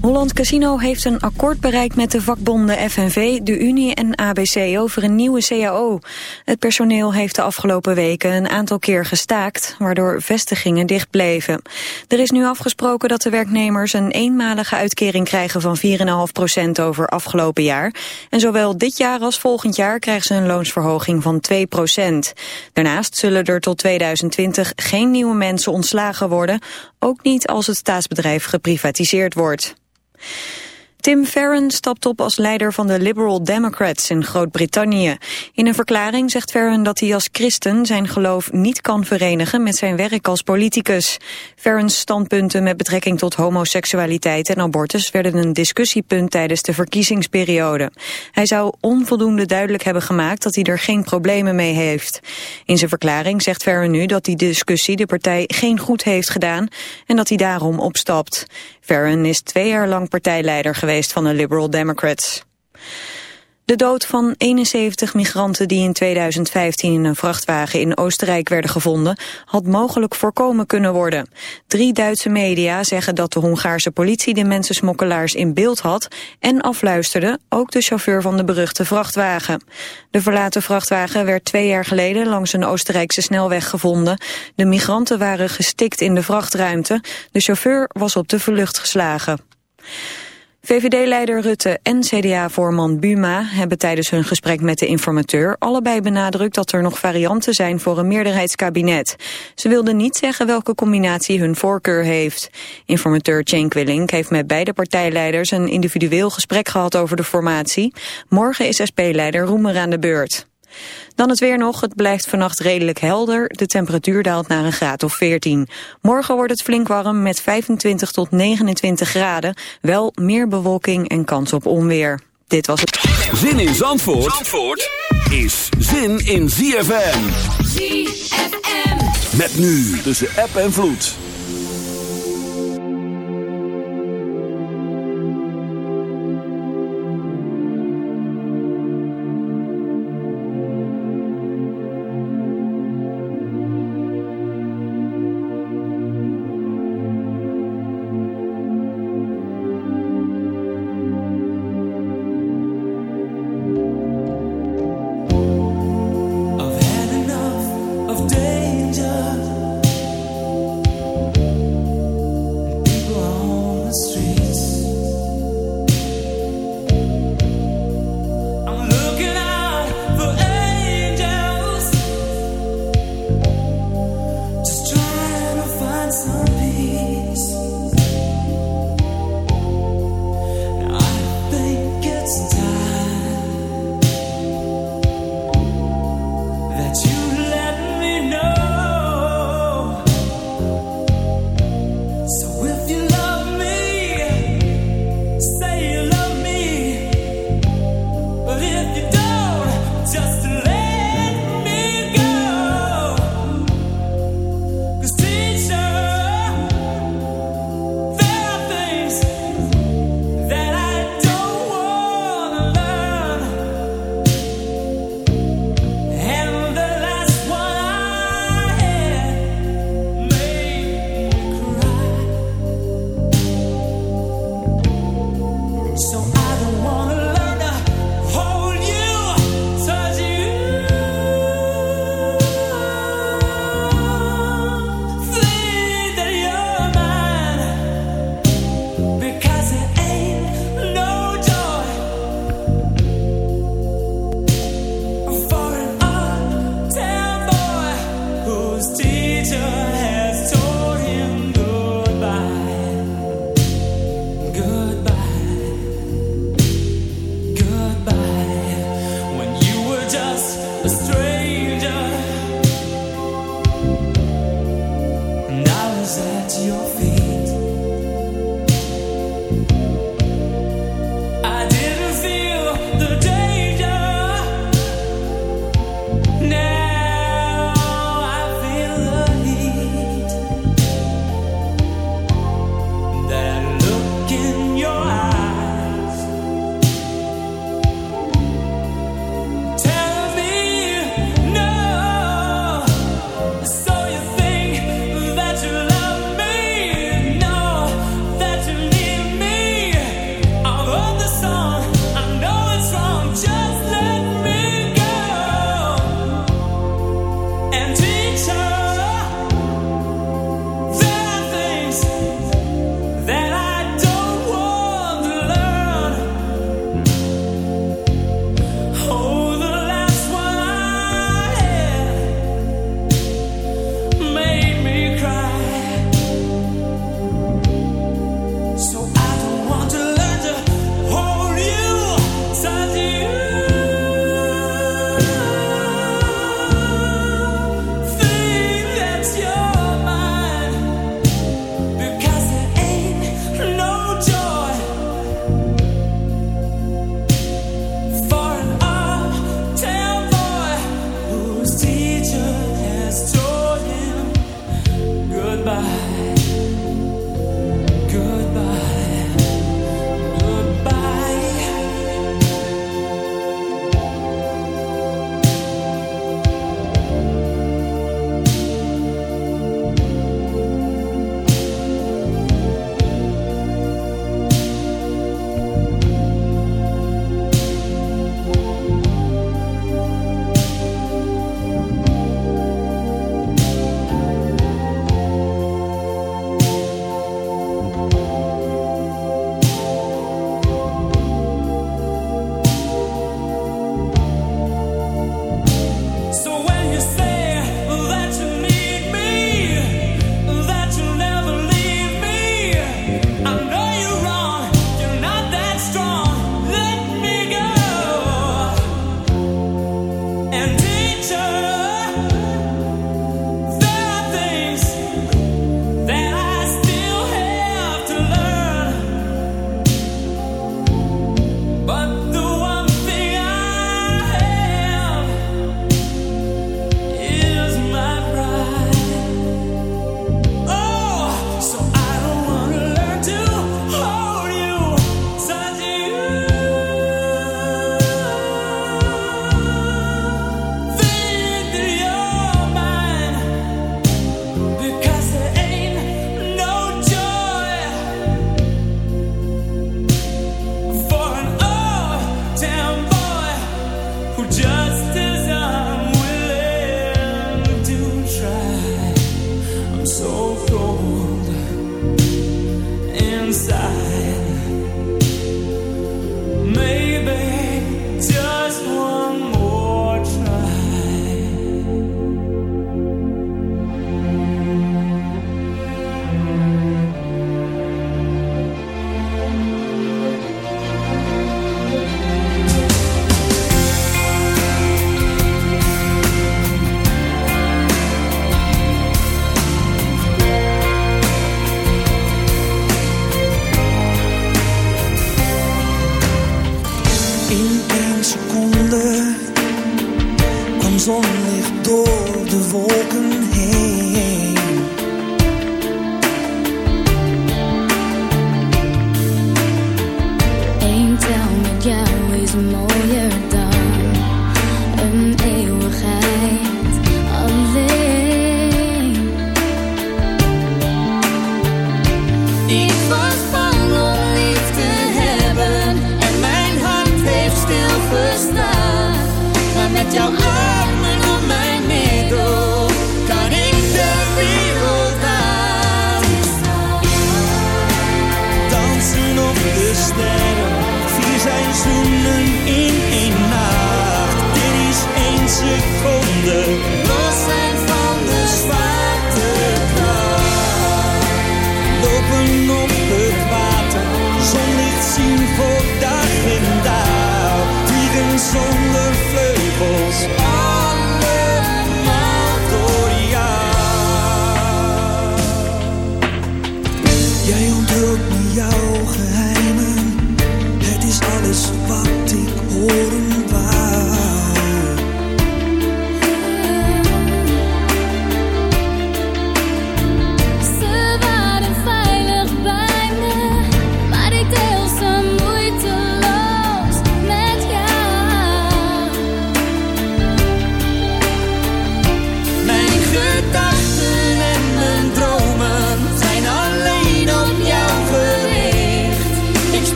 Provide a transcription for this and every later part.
Holland Casino heeft een akkoord bereikt met de vakbonden FNV, de Unie en ABC over een nieuwe CAO. Het personeel heeft de afgelopen weken een aantal keer gestaakt, waardoor vestigingen dicht bleven. Er is nu afgesproken dat de werknemers een eenmalige uitkering krijgen van 4,5% over afgelopen jaar. En zowel dit jaar als volgend jaar krijgen ze een loonsverhoging van 2%. Daarnaast zullen er tot 2020 geen nieuwe mensen ontslagen worden, ook niet als het staatsbedrijf geprivatiseerd wordt. Tim Farron stapt op als leider van de Liberal Democrats in Groot-Brittannië. In een verklaring zegt Farron dat hij als christen zijn geloof niet kan verenigen met zijn werk als politicus. Farron's standpunten met betrekking tot homoseksualiteit en abortus werden een discussiepunt tijdens de verkiezingsperiode. Hij zou onvoldoende duidelijk hebben gemaakt dat hij er geen problemen mee heeft. In zijn verklaring zegt Farron nu dat die discussie de partij geen goed heeft gedaan en dat hij daarom opstapt. Farron is twee jaar lang partijleider geweest van de Liberal Democrats. De dood van 71 migranten die in 2015 in een vrachtwagen in Oostenrijk werden gevonden, had mogelijk voorkomen kunnen worden. Drie Duitse media zeggen dat de Hongaarse politie de mensensmokkelaars in beeld had en afluisterde, ook de chauffeur van de beruchte vrachtwagen. De verlaten vrachtwagen werd twee jaar geleden langs een Oostenrijkse snelweg gevonden. De migranten waren gestikt in de vrachtruimte. De chauffeur was op de vlucht geslagen. VVD-leider Rutte en CDA-voorman Buma hebben tijdens hun gesprek met de informateur allebei benadrukt dat er nog varianten zijn voor een meerderheidskabinet. Ze wilden niet zeggen welke combinatie hun voorkeur heeft. Informateur Cenk Willink heeft met beide partijleiders een individueel gesprek gehad over de formatie. Morgen is SP-leider Roemer aan de beurt. Dan het weer nog. Het blijft vannacht redelijk helder. De temperatuur daalt naar een graad of 14. Morgen wordt het flink warm met 25 tot 29 graden. Wel meer bewolking en kans op onweer. Dit was het. Zin in Zandvoort, Zandvoort is zin in ZFM. ZFM. Met nu tussen app en vloed.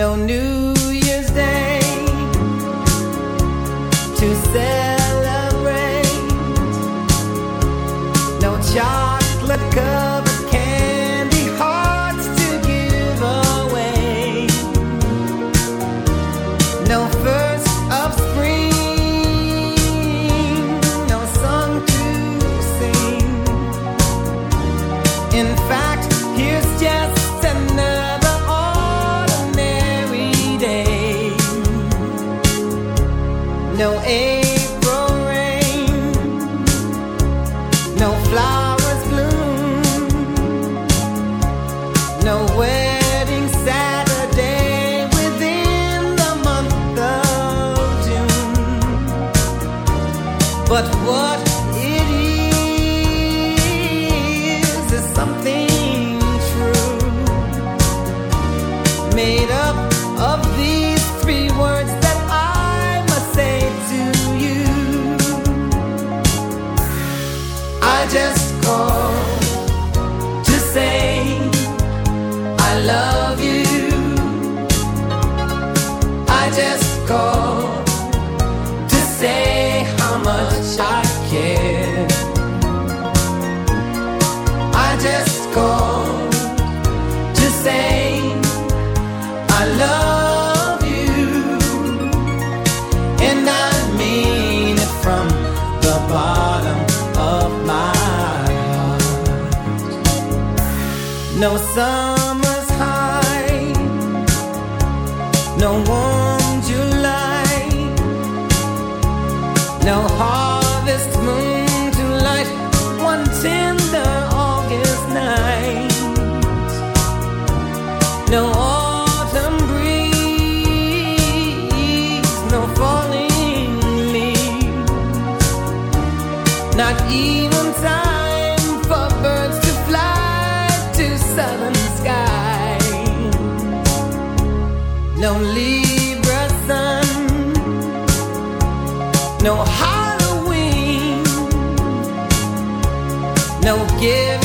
No shall harvest moon to light one tender August night. No autumn breeze, no falling leaves, not even time for birds to fly to southern sky. No Libra sun, No. give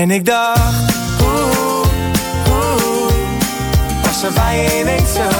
En ik dacht, oeh, oeh, was er bij je zo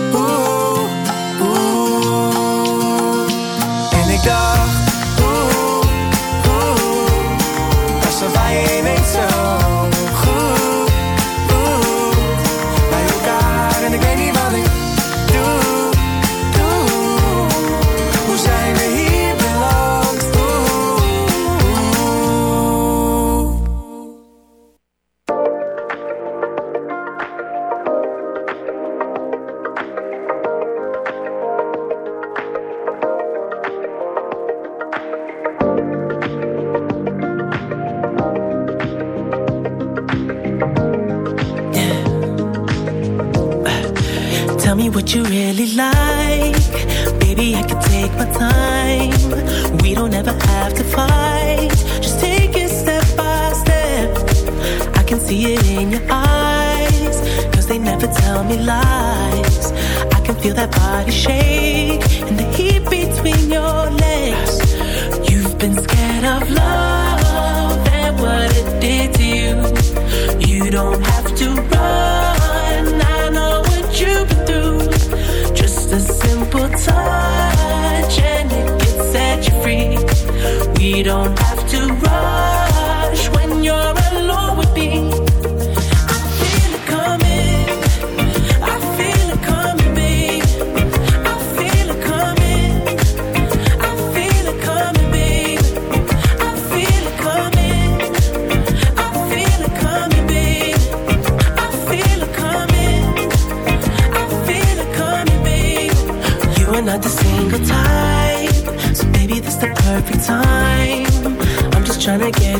that body shake and the heat between your legs. You've been scared of love and what it did to you. You don't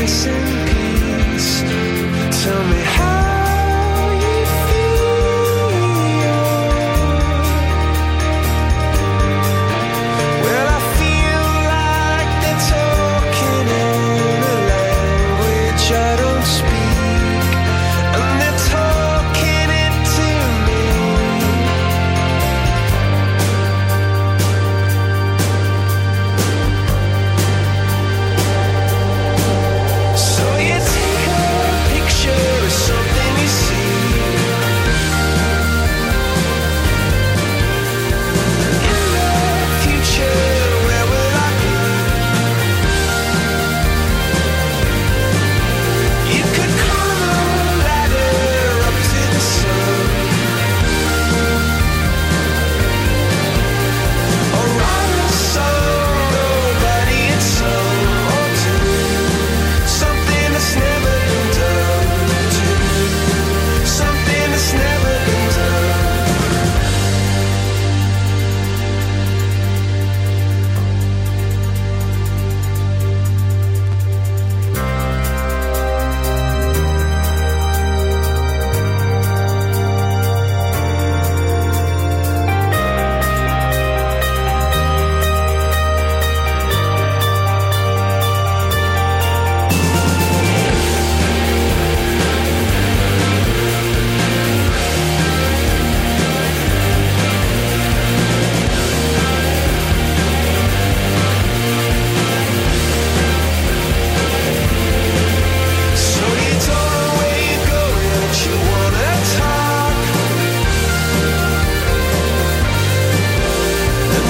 listen.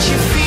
Zingt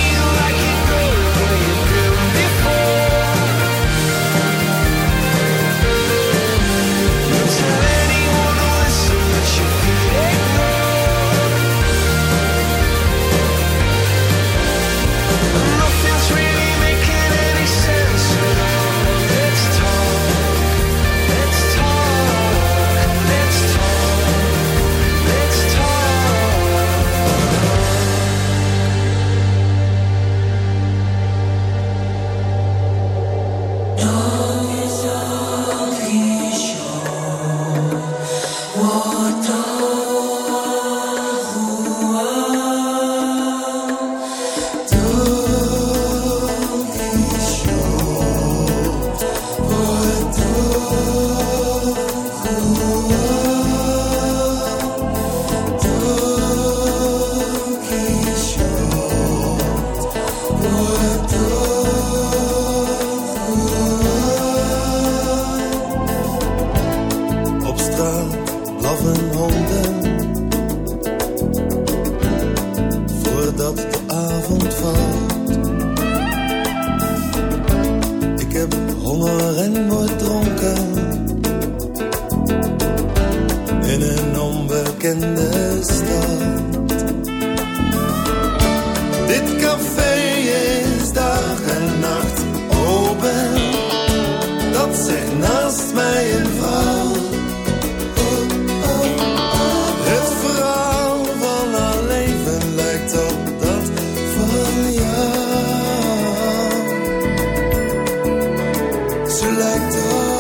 een zanger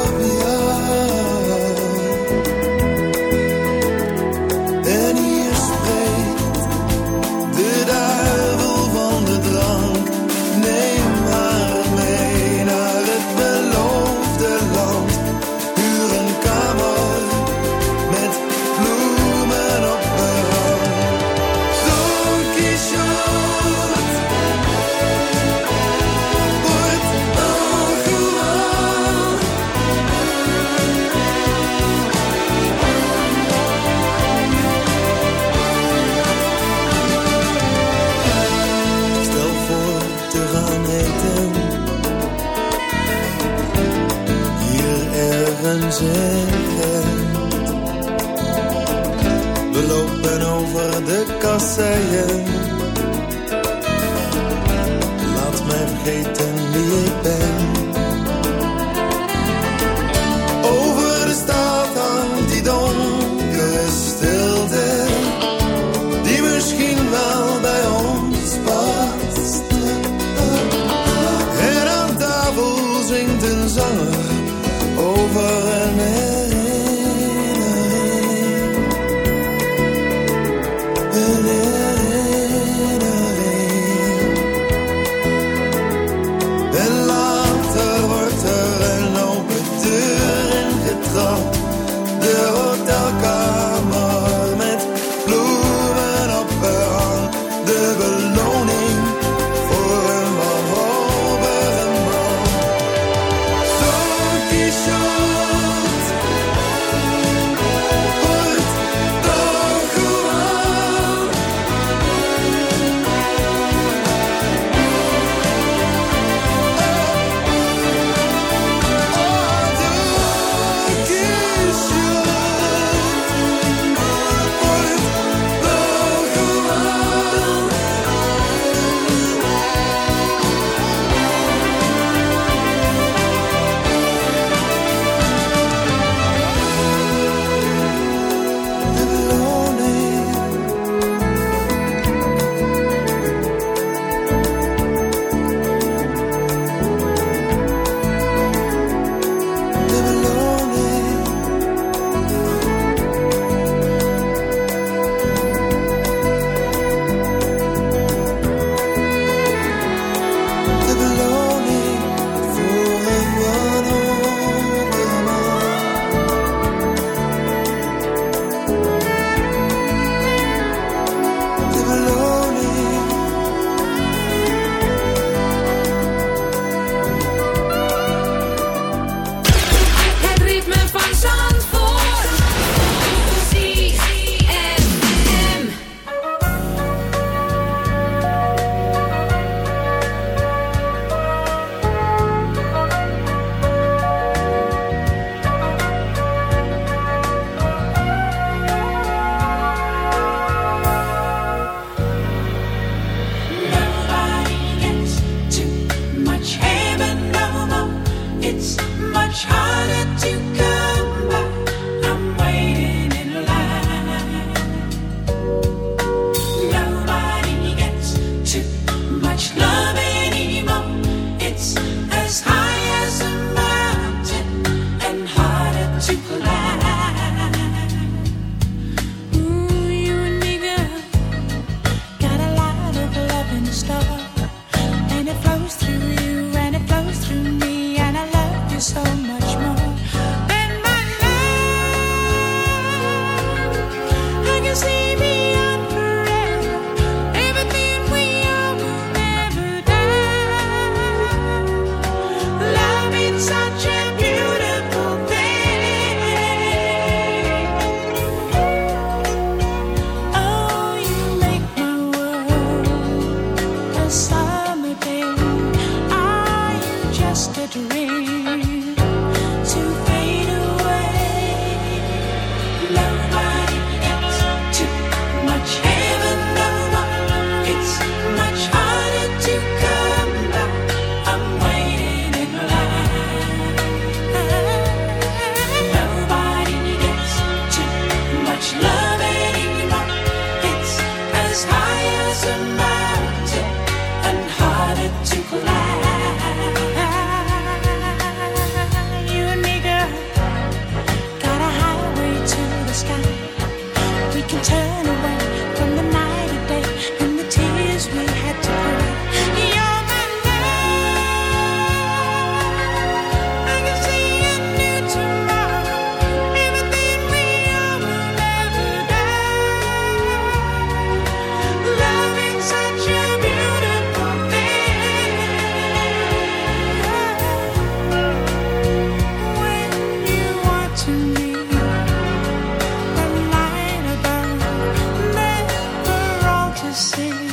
too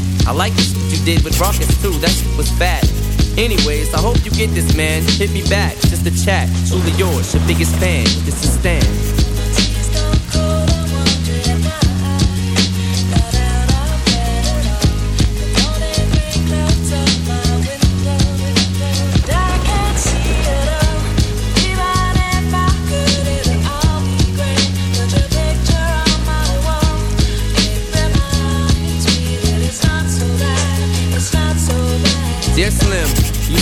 I like the shit you did with Rawkus too, that shit was fat. Anyways, I hope you get this, man. Hit me back, just a chat. Truly yours, your biggest fan. This is Stan.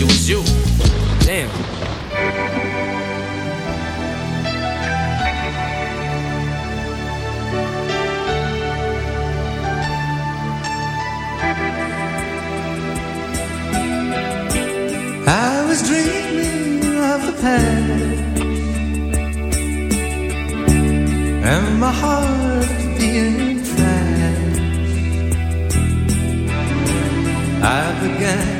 it was you. Damn. I was dreaming of the past And my heart being fast I began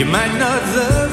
You might not love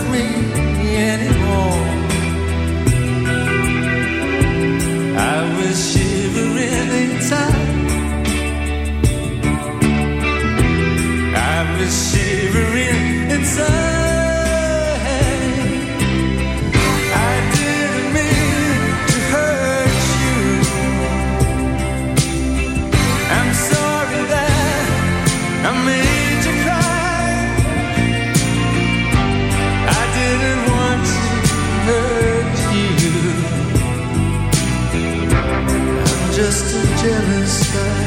sky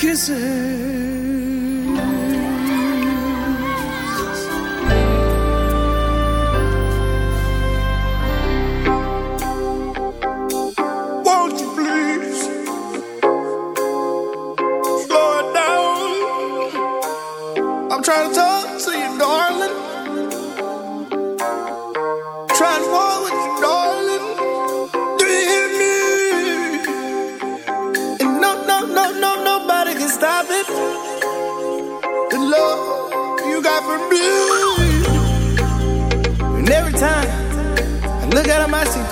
kisses.